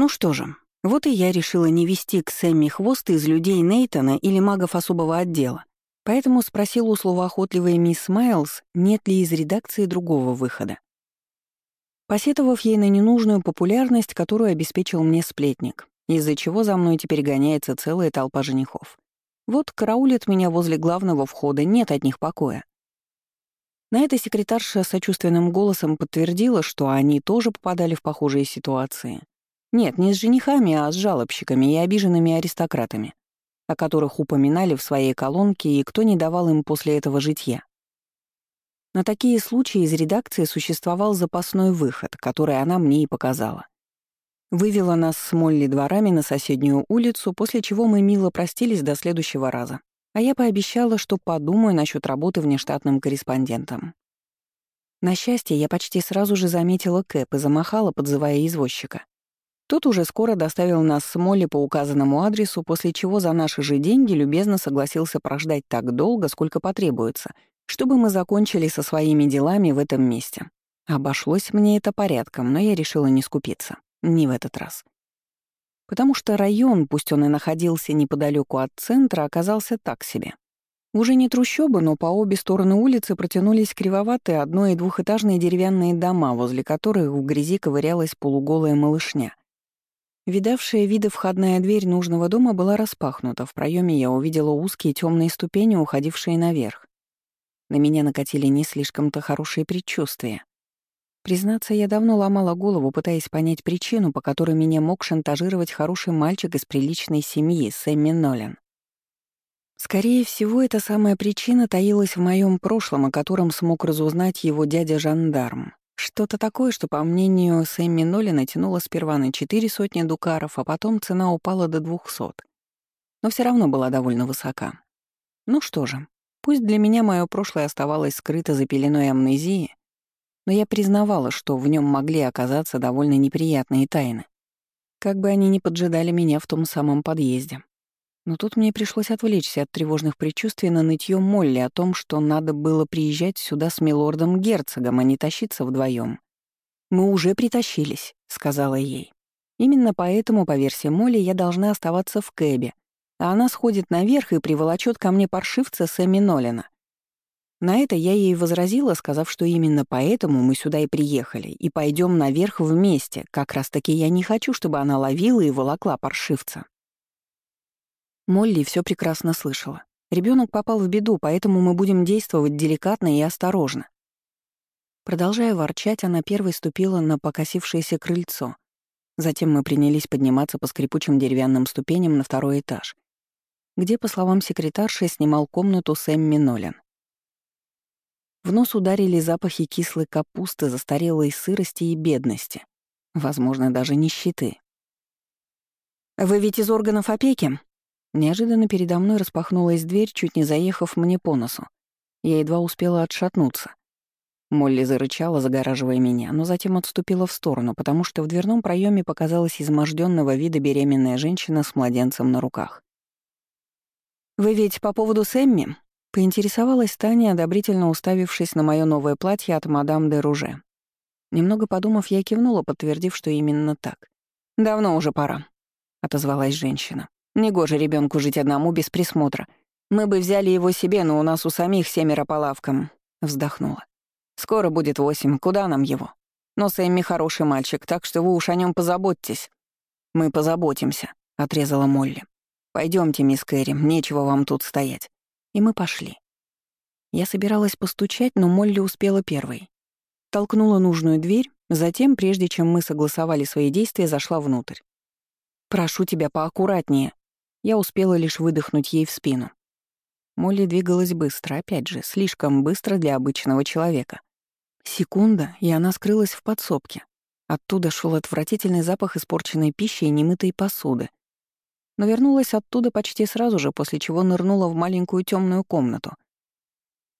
Ну что же, вот и я решила не вести к Сэмми хвост из людей Нейтона или магов особого отдела. Поэтому спросила у словоохотливой мисс Майлз, нет ли из редакции другого выхода. Посетовав ей на ненужную популярность, которую обеспечил мне сплетник, из-за чего за мной теперь гоняется целая толпа женихов. Вот караулят меня возле главного входа, нет от них покоя. На это секретарша сочувственным голосом подтвердила, что они тоже попадали в похожие ситуации. Нет, не с женихами, а с жалобщиками и обиженными аристократами, о которых упоминали в своей колонке и кто не давал им после этого житья. На такие случаи из редакции существовал запасной выход, который она мне и показала. Вывела нас с Молли дворами на соседнюю улицу, после чего мы мило простились до следующего раза. А я пообещала, что подумаю насчет работы внештатным корреспондентом. На счастье, я почти сразу же заметила Кэп и замахала, подзывая извозчика. Тот уже скоро доставил нас с Молли по указанному адресу, после чего за наши же деньги любезно согласился прождать так долго, сколько потребуется, чтобы мы закончили со своими делами в этом месте. Обошлось мне это порядком, но я решила не скупиться. Не в этот раз. Потому что район, пусть он и находился неподалеку от центра, оказался так себе. Уже не трущобы, но по обе стороны улицы протянулись кривоватые одно- и двухэтажные деревянные дома, возле которых в грязи ковырялась полуголая малышня. Видавшая виды входная дверь нужного дома была распахнута. В проеме я увидела узкие темные ступени, уходившие наверх. На меня накатили не слишком-то хорошие предчувствия. Признаться, я давно ломала голову, пытаясь понять причину, по которой меня мог шантажировать хороший мальчик из приличной семьи, Сэмми Нолан. Скорее всего, эта самая причина таилась в моем прошлом, о котором смог разузнать его дядя-жандарм. Что-то такое, что, по мнению Сэмми Нолина, тянуло сперва на четыре сотни дукаров, а потом цена упала до двухсот. Но все равно была довольно высока. Ну что же, пусть для меня мое прошлое оставалось скрыто за пеленой амнезии, но я признавала, что в нем могли оказаться довольно неприятные тайны. Как бы они ни поджидали меня в том самом подъезде. Но тут мне пришлось отвлечься от тревожных предчувствий на нытье Молли о том, что надо было приезжать сюда с милордом-герцогом, а не тащиться вдвоем. «Мы уже притащились», — сказала ей. «Именно поэтому, по версии Молли, я должна оставаться в кэбе, а она сходит наверх и приволочет ко мне паршивца Сэмми Нолина. На это я ей возразила, сказав, что именно поэтому мы сюда и приехали, и пойдем наверх вместе. Как раз-таки я не хочу, чтобы она ловила и волокла паршивца. Молли все прекрасно слышала. Ребенок попал в беду, поэтому мы будем действовать деликатно и осторожно. Продолжая ворчать, она первой ступила на покосившееся крыльцо. Затем мы принялись подниматься по скрипучим деревянным ступеням на второй этаж, где, по словам секретарши, снимал комнату Сэмми Нолан. В нос ударили запахи кислой капусты, застарелой сырости и бедности. Возможно, даже нищеты. «Вы ведь из органов опеки?» Неожиданно передо мной распахнулась дверь, чуть не заехав мне по носу. Я едва успела отшатнуться. Молли зарычала, загораживая меня, но затем отступила в сторону, потому что в дверном проеме показалась изможденного вида беременная женщина с младенцем на руках. «Вы ведь по поводу Сэмми?» Поинтересовалась Таня, одобрительно уставившись на мое новое платье от мадам де Руже. Немного подумав, я кивнула, подтвердив, что именно так. «Давно уже пора», — отозвалась женщина. «Негоже ребенку жить одному без присмотра. Мы бы взяли его себе, но у нас у самих семеро по лавкам», — вздохнула. «Скоро будет восемь, куда нам его? Но Сэмми хороший мальчик, так что вы уж о нем позаботьтесь». «Мы позаботимся», — отрезала Молли. Пойдемте, мисс Кэрри, нечего вам тут стоять. И мы пошли. Я собиралась постучать, но Молли успела первой. Толкнула нужную дверь, затем, прежде чем мы согласовали свои действия, зашла внутрь. «Прошу тебя поаккуратнее». Я успела лишь выдохнуть ей в спину. Молли двигалась быстро, опять же, слишком быстро для обычного человека. Секунда, и она скрылась в подсобке. Оттуда шел отвратительный запах испорченной пищи и немытой посуды но вернулась оттуда почти сразу же, после чего нырнула в маленькую темную комнату.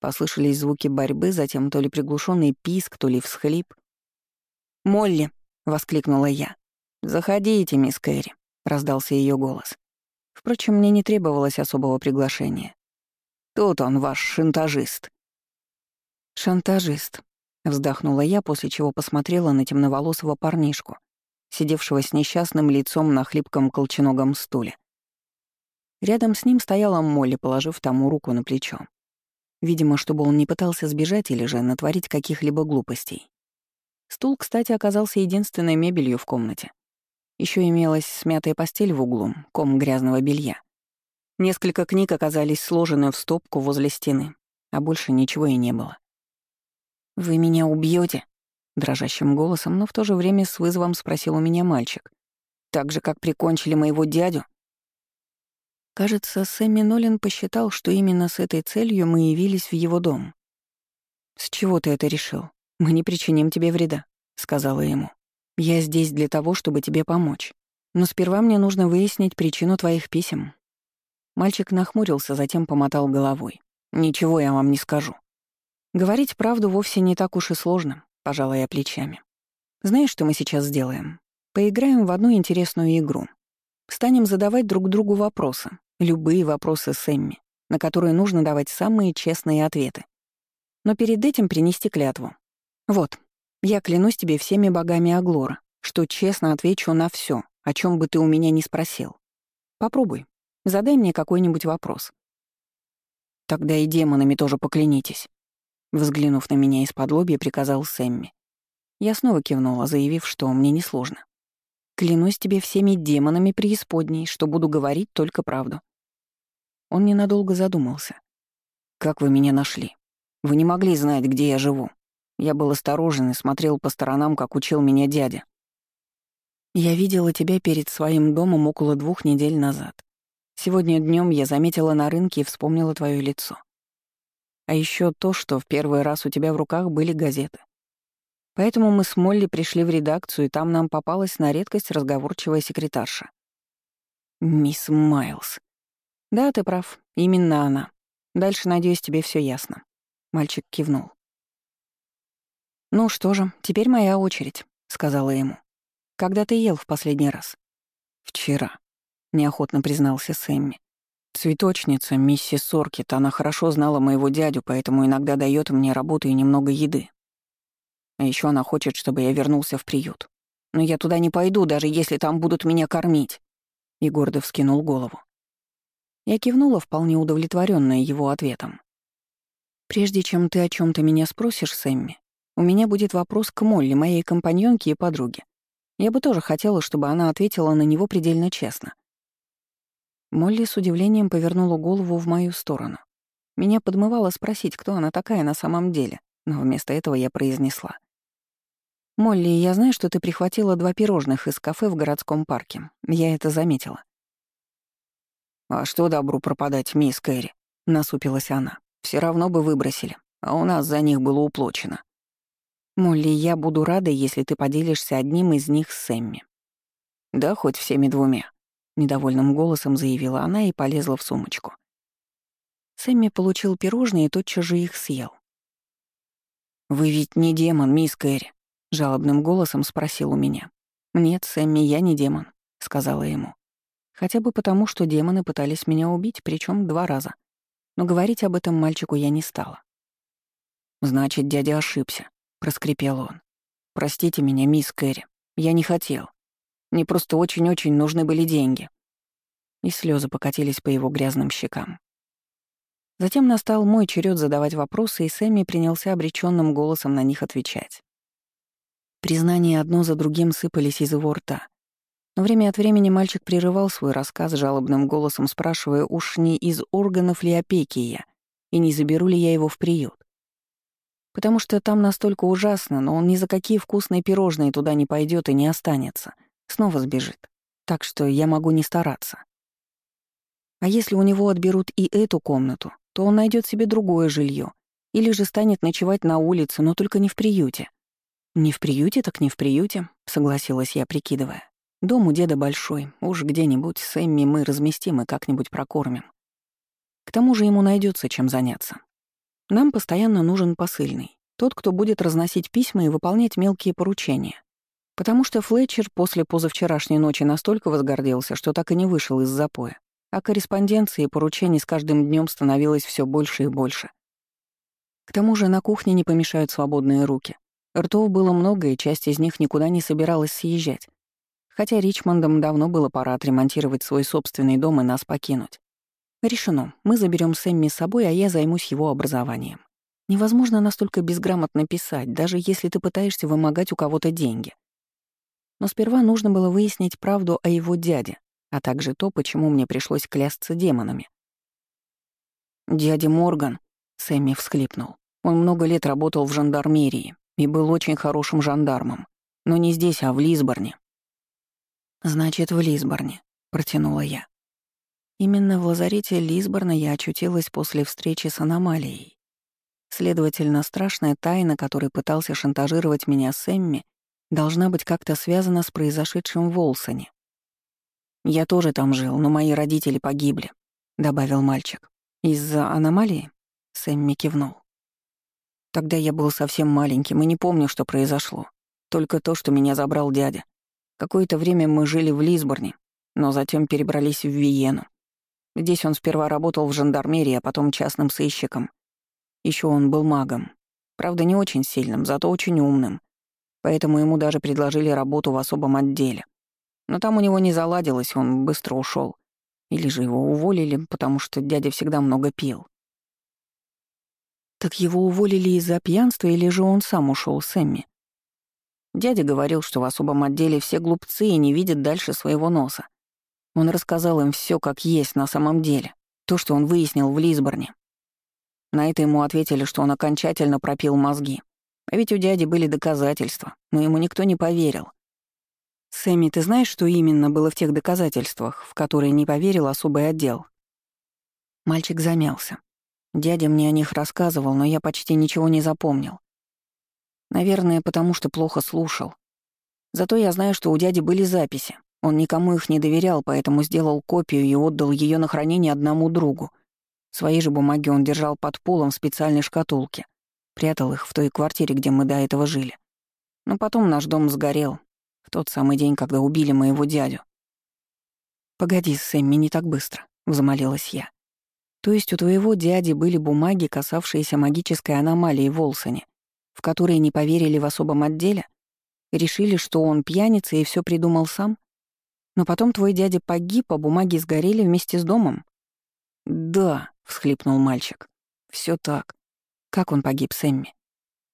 Послышались звуки борьбы, затем то ли приглушенный писк, то ли всхлип. «Молли!» — воскликнула я. «Заходите, мисс Кэрри», — раздался ее голос. Впрочем, мне не требовалось особого приглашения. «Тут он, ваш шантажист». «Шантажист», — вздохнула я, после чего посмотрела на темноволосого парнишку, сидевшего с несчастным лицом на хлипком колченогом стуле. Рядом с ним стояла Молли, положив тому руку на плечо. Видимо, чтобы он не пытался сбежать или же натворить каких-либо глупостей. Стул, кстати, оказался единственной мебелью в комнате. Еще имелась смятая постель в углу, ком грязного белья. Несколько книг оказались сложены в стопку возле стены, а больше ничего и не было. «Вы меня убьете? дрожащим голосом, но в то же время с вызовом спросил у меня мальчик. «Так же, как прикончили моего дядю?» Кажется, Сэмми Нолин посчитал, что именно с этой целью мы явились в его дом. «С чего ты это решил? Мы не причиним тебе вреда», — сказала ему. «Я здесь для того, чтобы тебе помочь. Но сперва мне нужно выяснить причину твоих писем». Мальчик нахмурился, затем помотал головой. «Ничего я вам не скажу. Говорить правду вовсе не так уж и сложно», — пожала я плечами. «Знаешь, что мы сейчас сделаем? Поиграем в одну интересную игру. Станем задавать друг другу вопросы, любые вопросы Сэмми, на которые нужно давать самые честные ответы. Но перед этим принести клятву. Вот, я клянусь тебе всеми богами Аглора, что честно отвечу на все, о чем бы ты у меня не спросил. Попробуй, задай мне какой-нибудь вопрос. Тогда и демонами тоже поклянитесь. Взглянув на меня из-под лобья, приказал Сэмми. Я снова кивнула, заявив, что мне несложно. Клянусь тебе всеми демонами преисподней, что буду говорить только правду. Он ненадолго задумался. «Как вы меня нашли? Вы не могли знать, где я живу. Я был осторожен и смотрел по сторонам, как учил меня дядя. Я видела тебя перед своим домом около двух недель назад. Сегодня днем я заметила на рынке и вспомнила твое лицо. А еще то, что в первый раз у тебя в руках были газеты. Поэтому мы с Молли пришли в редакцию, и там нам попалась на редкость разговорчивая секретарша. «Мисс Майлз». «Да, ты прав. Именно она. Дальше, надеюсь, тебе все ясно». Мальчик кивнул. «Ну что же, теперь моя очередь», — сказала ему. «Когда ты ел в последний раз?» «Вчера», — неохотно признался Сэмми. «Цветочница, миссис Соркет, она хорошо знала моего дядю, поэтому иногда дает мне работу и немного еды. А еще она хочет, чтобы я вернулся в приют. Но я туда не пойду, даже если там будут меня кормить. И гордо вскинул голову. Я кивнула, вполне удовлетворенная его ответом. «Прежде чем ты о чем то меня спросишь, Сэмми, у меня будет вопрос к Молли, моей компаньонке и подруге. Я бы тоже хотела, чтобы она ответила на него предельно честно». Молли с удивлением повернула голову в мою сторону. Меня подмывало спросить, кто она такая на самом деле, но вместо этого я произнесла — «Молли, я знаю, что ты прихватила два пирожных из кафе в городском парке. Я это заметила». «А что добру пропадать, мисс Кэрри?» — насупилась она. Все равно бы выбросили, а у нас за них было уплочено». «Молли, я буду рада, если ты поделишься одним из них с Сэмми». «Да хоть всеми двумя», — недовольным голосом заявила она и полезла в сумочку. Сэмми получил пирожные и тотчас же их съел. «Вы ведь не демон, мисс Кэрри», — жалобным голосом спросил у меня. «Нет, Сэмми, я не демон», — сказала ему. Хотя бы потому, что демоны пытались меня убить, причем два раза. Но говорить об этом мальчику я не стала. «Значит, дядя ошибся», — проскрипел он. «Простите меня, мисс Кэрри, я не хотел. Мне просто очень-очень нужны были деньги». И слезы покатились по его грязным щекам. Затем настал мой черед задавать вопросы, и Сэмми принялся обреченным голосом на них отвечать. Признания одно за другим сыпались из его рта. Но время от времени мальчик прерывал свой рассказ жалобным голосом, спрашивая, уж не из органов ли опеки я, и не заберу ли я его в приют. Потому что там настолько ужасно, но он ни за какие вкусные пирожные туда не пойдет и не останется. Снова сбежит. Так что я могу не стараться. А если у него отберут и эту комнату, то он найдет себе другое жилье или же станет ночевать на улице, но только не в приюте. «Не в приюте, так не в приюте», — согласилась я, прикидывая. «Дом у деда большой, уж где-нибудь с Эмми мы разместим и как-нибудь прокормим. К тому же ему найдется чем заняться. Нам постоянно нужен посыльный, тот, кто будет разносить письма и выполнять мелкие поручения. Потому что Флетчер после позавчерашней ночи настолько возгордился, что так и не вышел из запоя, а корреспонденции и поручений с каждым днем становилось все больше и больше. К тому же на кухне не помешают свободные руки — Ртов было много, и часть из них никуда не собиралась съезжать. Хотя Ричмондам давно было пора отремонтировать свой собственный дом и нас покинуть. Решено. Мы заберем Сэмми с собой, а я займусь его образованием. Невозможно настолько безграмотно писать, даже если ты пытаешься вымогать у кого-то деньги. Но сперва нужно было выяснить правду о его дяде, а также то, почему мне пришлось клясться демонами. «Дядя Морган», — Сэмми всхлипнул, — «он много лет работал в жандармерии и был очень хорошим жандармом. Но не здесь, а в Лисборне». «Значит, в Лисборне», — протянула я. Именно в лазарете Лисборна я очутилась после встречи с аномалией. Следовательно, страшная тайна, которой пытался шантажировать меня Сэмми, должна быть как-то связана с произошедшим в Волсоне. «Я тоже там жил, но мои родители погибли», — добавил мальчик. «Из-за аномалии?» — Сэмми кивнул. «Тогда я был совсем маленьким и не помню, что произошло. Только то, что меня забрал дядя. Какое-то время мы жили в Лисборне, но затем перебрались в Виену. Здесь он сперва работал в жандармерии, а потом частным сыщиком. Еще он был магом. Правда, не очень сильным, зато очень умным. Поэтому ему даже предложили работу в особом отделе. Но там у него не заладилось, он быстро ушел. Или же его уволили, потому что дядя всегда много пил. Так его уволили из-за пьянства или же он сам ушел с Эмми? Дядя говорил, что в особом отделе все глупцы и не видят дальше своего носа. Он рассказал им все как есть на самом деле, то, что он выяснил в Лисборне. На это ему ответили, что он окончательно пропил мозги. А ведь у дяди были доказательства, но ему никто не поверил. «Сэмми, ты знаешь, что именно было в тех доказательствах, в которые не поверил особый отдел?» Мальчик замялся. Дядя мне о них рассказывал, но я почти ничего не запомнил. Наверное, потому что плохо слушал. Зато я знаю, что у дяди были записи. Он никому их не доверял, поэтому сделал копию и отдал ее на хранение одному другу. Свои же бумаги он держал под полом в специальной шкатулке. Прятал их в той квартире, где мы до этого жили. Но потом наш дом сгорел. В тот самый день, когда убили моего дядю. «Погоди, Сэмми, не так быстро», — взмолилась я. «То есть у твоего дяди были бумаги, касавшиеся магической аномалии в Волсоне, в которые не поверили в особом отделе? Решили, что он пьяница и все придумал сам? Но потом твой дядя погиб, а бумаги сгорели вместе с домом?» «Да», — всхлипнул мальчик. Все так. Как он погиб, Сэмми?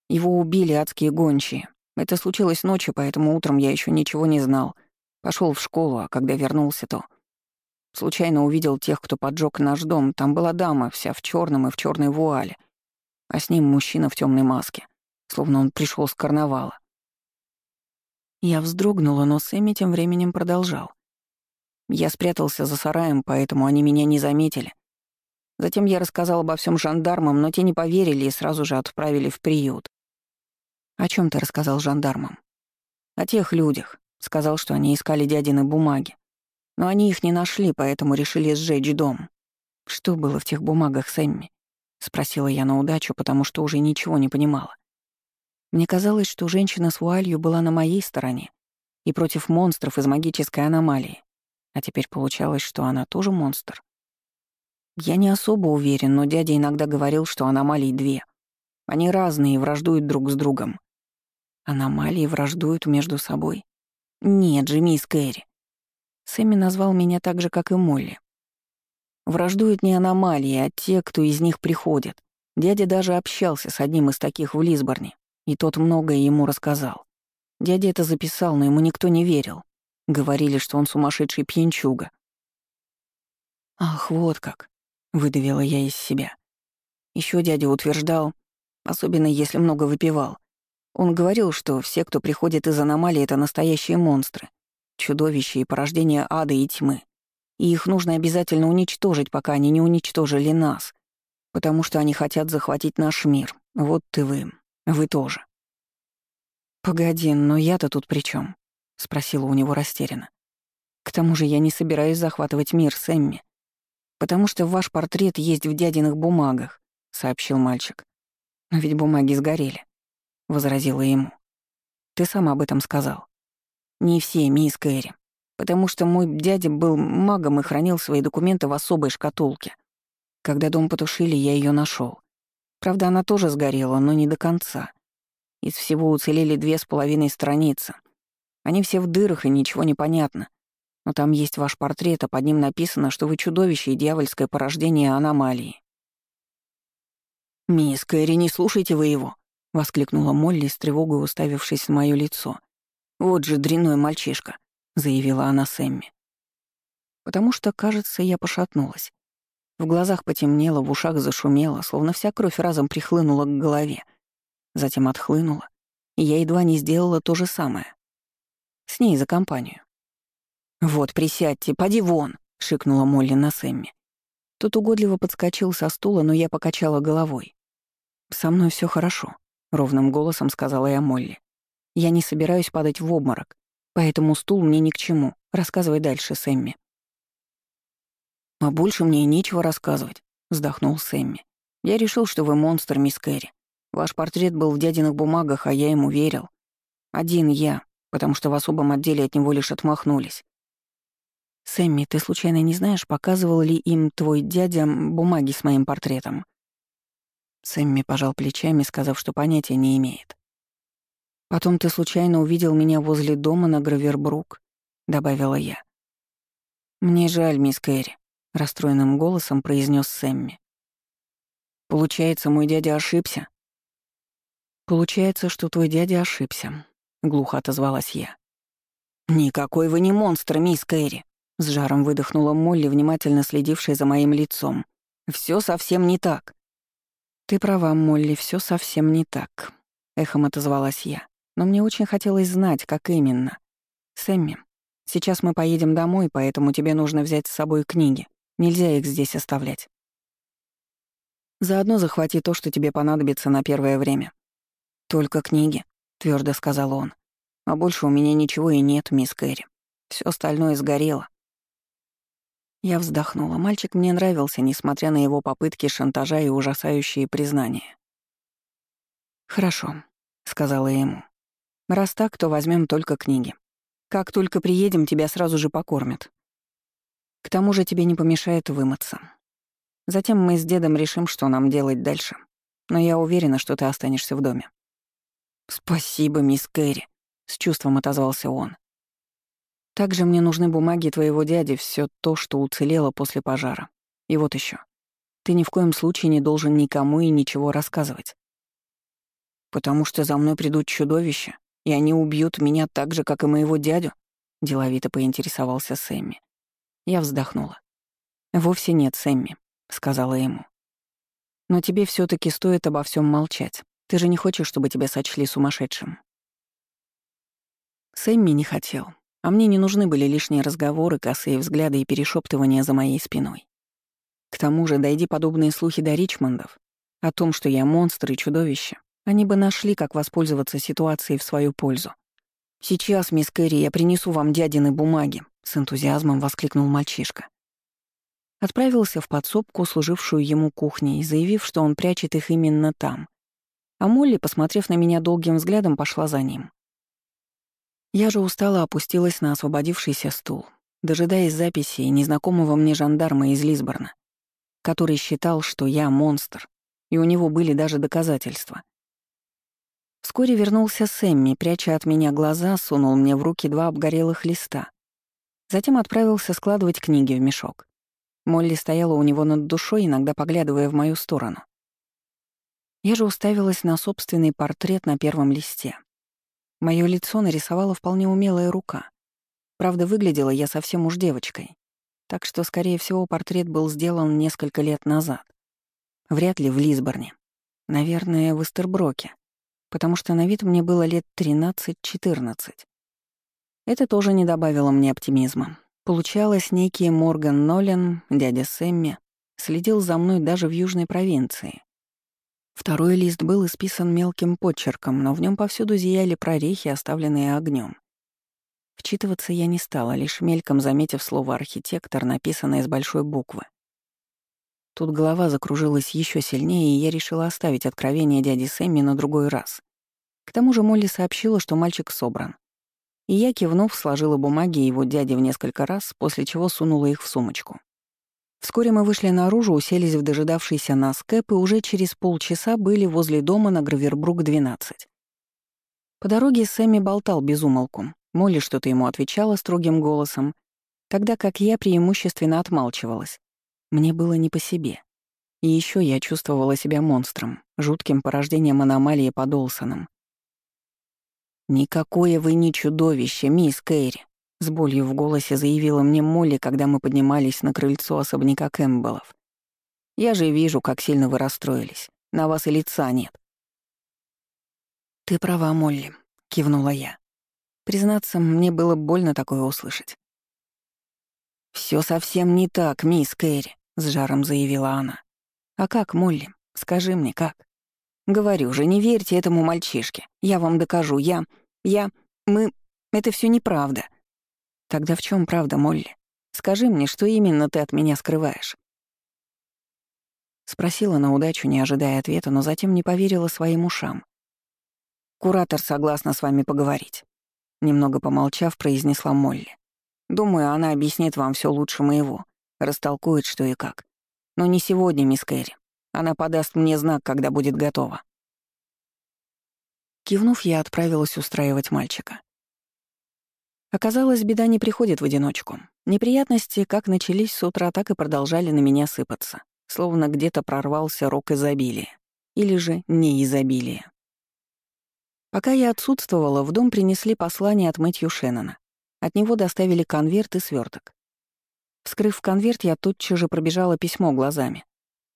Его убили адские гончие. Это случилось ночью, поэтому утром я еще ничего не знал. Пошел в школу, а когда вернулся, то... Случайно увидел тех, кто поджег наш дом. Там была дама, вся в черном и в черной вуале. А с ним мужчина в темной маске, словно он пришел с карнавала. Я вздрогнула, но Сэмми тем временем продолжал. Я спрятался за сараем, поэтому они меня не заметили. Затем я рассказал обо всем жандармам, но те не поверили и сразу же отправили в приют. «О чем ты рассказал жандармам?» «О тех людях. Сказал, что они искали дядины бумаги. Но они их не нашли, поэтому решили сжечь дом. Что было в тех бумагах Сэмми?» — спросила я на удачу, потому что уже ничего не понимала. Мне казалось, что женщина с вуалью была на моей стороне и против монстров из магической аномалии. А теперь получалось, что она тоже монстр. Я не особо уверен, но дядя иногда говорил, что аномалий две. Они разные и враждуют друг с другом. Аномалии враждуют между собой? Нет же, мисс Кэрри. Сэмми назвал меня так же, как и Молли. Враждуют не аномалии, а те, кто из них приходит. Дядя даже общался с одним из таких в Лисборне, и тот многое ему рассказал. Дядя это записал, но ему никто не верил. Говорили, что он сумасшедший пьянчуга. Ах, вот как выдавила я из себя. Еще дядя утверждал, особенно если много выпивал. Он говорил, что все, кто приходит из аномалии, это настоящие монстры, чудовища и порождения ада и тьмы. И их нужно обязательно уничтожить, пока они не уничтожили нас, потому что они хотят захватить наш мир. Вот ты вы, вы тоже. «Погоди, но я-то тут при чем? спросила у него растерянно. «К тому же я не собираюсь захватывать мир с Эмми. «Потому что ваш портрет есть в дядиных бумагах», — сообщил мальчик. «Но ведь бумаги сгорели», — возразила ему. «Ты сам об этом сказал». «Не все, мисс Кэрри. Потому что мой дядя был магом и хранил свои документы в особой шкатулке. Когда дом потушили, я ее нашел. Правда, она тоже сгорела, но не до конца. Из всего уцелели две с половиной страницы. Они все в дырах, и ничего не понятно. Но там есть ваш портрет, а под ним написано, что вы чудовище и дьявольское порождение аномалии. «Мисс Кэрри, не слушайте вы его!» — воскликнула Молли с тревогой, уставившись на моё лицо. «Вот же дрянной мальчишка», — заявила она Сэмми. Потому что, кажется, я пошатнулась. В глазах потемнело, в ушах зашумело, словно вся кровь разом прихлынула к голове. Затем отхлынула, и я едва не сделала то же самое. С ней за компанию. «Вот, присядьте, поди вон!» — шикнула Молли на Сэмми. Тот угодливо подскочил со стула, но я покачала головой. «Со мной все хорошо», — ровным голосом сказала я Молли. «Я не собираюсь падать в обморок, поэтому стул мне ни к чему. Рассказывай дальше, Сэмми». «А больше мне и нечего рассказывать», — вздохнул Сэмми. «Я решил, что вы монстр, мисс Кэрри. Ваш портрет был в дядиных бумагах, а я ему верил. Один я, потому что в особом отделе от него лишь отмахнулись. «Сэмми, ты случайно не знаешь, показывал ли им твой дядя бумаги с моим портретом?» Сэмми пожал плечами, сказав, что понятия не имеет. «Потом ты случайно увидел меня возле дома на Гравербрук», — добавила я. «Мне жаль, мисс Кэрри», — расстроенным голосом произнес Сэмми. «Получается, мой дядя ошибся?» «Получается, что твой дядя ошибся», — глухо отозвалась я. «Никакой вы не монстр, мисс Кэрри», — с жаром выдохнула Молли, внимательно следившая за моим лицом. Все совсем не так». «Ты права, Молли, все совсем не так», — эхом отозвалась я. «Но мне очень хотелось знать, как именно. Сэмми, сейчас мы поедем домой, поэтому тебе нужно взять с собой книги. Нельзя их здесь оставлять. Заодно захвати то, что тебе понадобится на первое время. «Только книги», — твердо сказал он. «А больше у меня ничего и нет, мисс Кэрри. Все остальное сгорело. Я вздохнула. Мальчик мне нравился, несмотря на его попытки шантажа и ужасающие признания. «Хорошо», — сказала ему. «Раз так, то возьмем только книги. Как только приедем, тебя сразу же покормят. К тому же тебе не помешает вымыться. Затем мы с дедом решим, что нам делать дальше. Но я уверена, что ты останешься в доме». «Спасибо, мисс Кэрри», — с чувством отозвался он. Также мне нужны бумаги твоего дяди, все то, что уцелело после пожара. И вот еще. Ты ни в коем случае не должен никому и ничего рассказывать. Потому что за мной придут чудовища, и они убьют меня так же, как и моего дядю, деловито поинтересовался Сэмми. Я вздохнула. Вовсе нет, Сэмми, сказала ему. Но тебе все таки стоит обо всем молчать. Ты же не хочешь, чтобы тебя сочли сумасшедшим. Сэмми не хотел, а мне не нужны были лишние разговоры, косые взгляды и перешептывания за моей спиной. К тому же, дойди подобные слухи до Ричмондов о том, что я монстр и чудовище, они бы нашли, как воспользоваться ситуацией в свою пользу. «Сейчас, мисс Кэрри, я принесу вам дядины бумаги», — с энтузиазмом воскликнул мальчишка. Отправился в подсобку, служившую ему кухней, заявив, что он прячет их именно там. А Молли, посмотрев на меня долгим взглядом, пошла за ним. Я же устало опустилась на освободившийся стул, дожидаясь записи незнакомого мне жандарма из Лисборна, который считал, что я монстр, и у него были даже доказательства. Вскоре вернулся Сэмми, пряча от меня глаза, сунул мне в руки два обгорелых листа. Затем отправился складывать книги в мешок. Молли стояла у него над душой, иногда поглядывая в мою сторону. Я же уставилась на собственный портрет на первом листе. Моё лицо нарисовала вполне умелая рука. Правда, выглядела я совсем уж девочкой. Так что, скорее всего, портрет был сделан несколько лет назад. Вряд ли в Лисборне. Наверное, в Эстерброке. Потому что на вид мне было лет 13-14. Это тоже не добавило мне оптимизма. Получалось, некий Морган Нолен, дядя Сэмми, следил за мной даже в южной провинции. Второй лист был исписан мелким почерком, но в нем повсюду зияли прорехи, оставленные огнем. Вчитываться я не стала, лишь мельком заметив слово «архитектор», написанное с большой буквы. Тут голова закружилась еще сильнее, и я решила оставить откровение дяди Сэмми на другой раз. К тому же Молли сообщила, что мальчик собран. И я, кивнув, сложила бумаги его дяди в несколько раз, после чего сунула их в сумочку. Вскоре мы вышли наружу, уселись в дожидавшийся нас кэп и уже через полчаса были возле дома на Гравербрук-12. По дороге Сэмми болтал без умолку. Молли что-то ему отвечала строгим голосом, тогда как я преимущественно отмалчивалась. Мне было не по себе. И еще я чувствовала себя монстром, жутким порождением аномалии под Олсоном. «Никакое вы не чудовище, мисс Кэрри», — с болью в голосе заявила мне Молли, когда мы поднимались на крыльцо особняка Кэмпбеллов. «Я же вижу, как сильно вы расстроились. На вас и лица нет». «Ты права, Молли», — кивнула я. Признаться, мне было больно такое услышать. Все совсем не так, мисс Кэрри», — с жаром заявила она. «А как, Молли? Скажи мне, как?» «Говорю же, не верьте этому мальчишке. Я вам докажу. Я... Я... Мы... Это все неправда». «Тогда в чем правда, Молли? Скажи мне, что именно ты от меня скрываешь?» Спросила на удачу, не ожидая ответа, но затем не поверила своим ушам. «Куратор согласна с вами поговорить», — немного помолчав, произнесла Молли. «Думаю, она объяснит вам все лучше моего, растолкует, что и как. Но не сегодня, мисс Кэрри. Она подаст мне знак, когда будет готова». Кивнув, я отправилась устраивать мальчика. Оказалось, беда не приходит в одиночку. Неприятности как начались с утра, так и продолжали на меня сыпаться, словно где-то прорвался рок изобилия. Или же не изобилия. Пока я отсутствовала, в дом принесли послание от Мэтью Шеннона. От него доставили конверт и сверток. Вскрыв конверт, я тотчас же пробежала письмо глазами.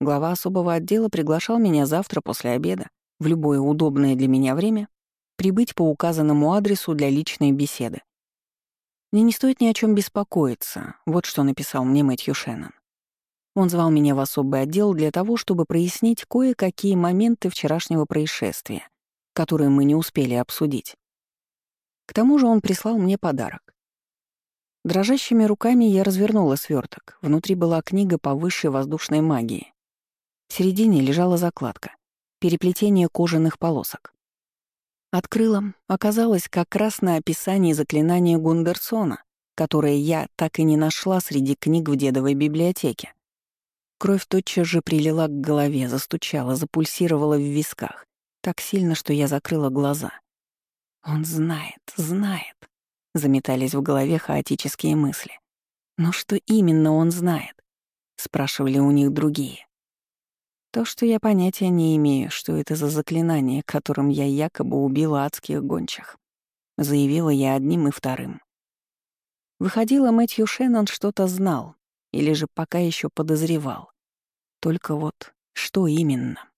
Глава особого отдела приглашал меня завтра после обеда, в любое удобное для меня время, прибыть по указанному адресу для личной беседы. Мне не стоит ни о чем беспокоиться, вот что написал мне Мэтью Шеннон. Он звал меня в особый отдел для того, чтобы прояснить кое-какие моменты вчерашнего происшествия, которые мы не успели обсудить. К тому же он прислал мне подарок. Дрожащими руками я развернула сверток. Внутри была книга по высшей воздушной магии. В середине лежала закладка — переплетение кожаных полосок. Открыла, оказалось как раз на описании заклинания Гундерсона, которое я так и не нашла среди книг в дедовой библиотеке. Кровь тотчас же прилила к голове, застучала, запульсировала в висках, так сильно, что я закрыла глаза. Он знает, знает. Заметались в голове хаотические мысли. Но что именно он знает? Спрашивали у них другие. То, что я понятия не имею, что это за заклинание, которым я якобы убила адских гончих. Заявила я одним и вторым. Выходило, Мэтью Шеннон что-то знал, или же пока еще подозревал. Только вот что именно?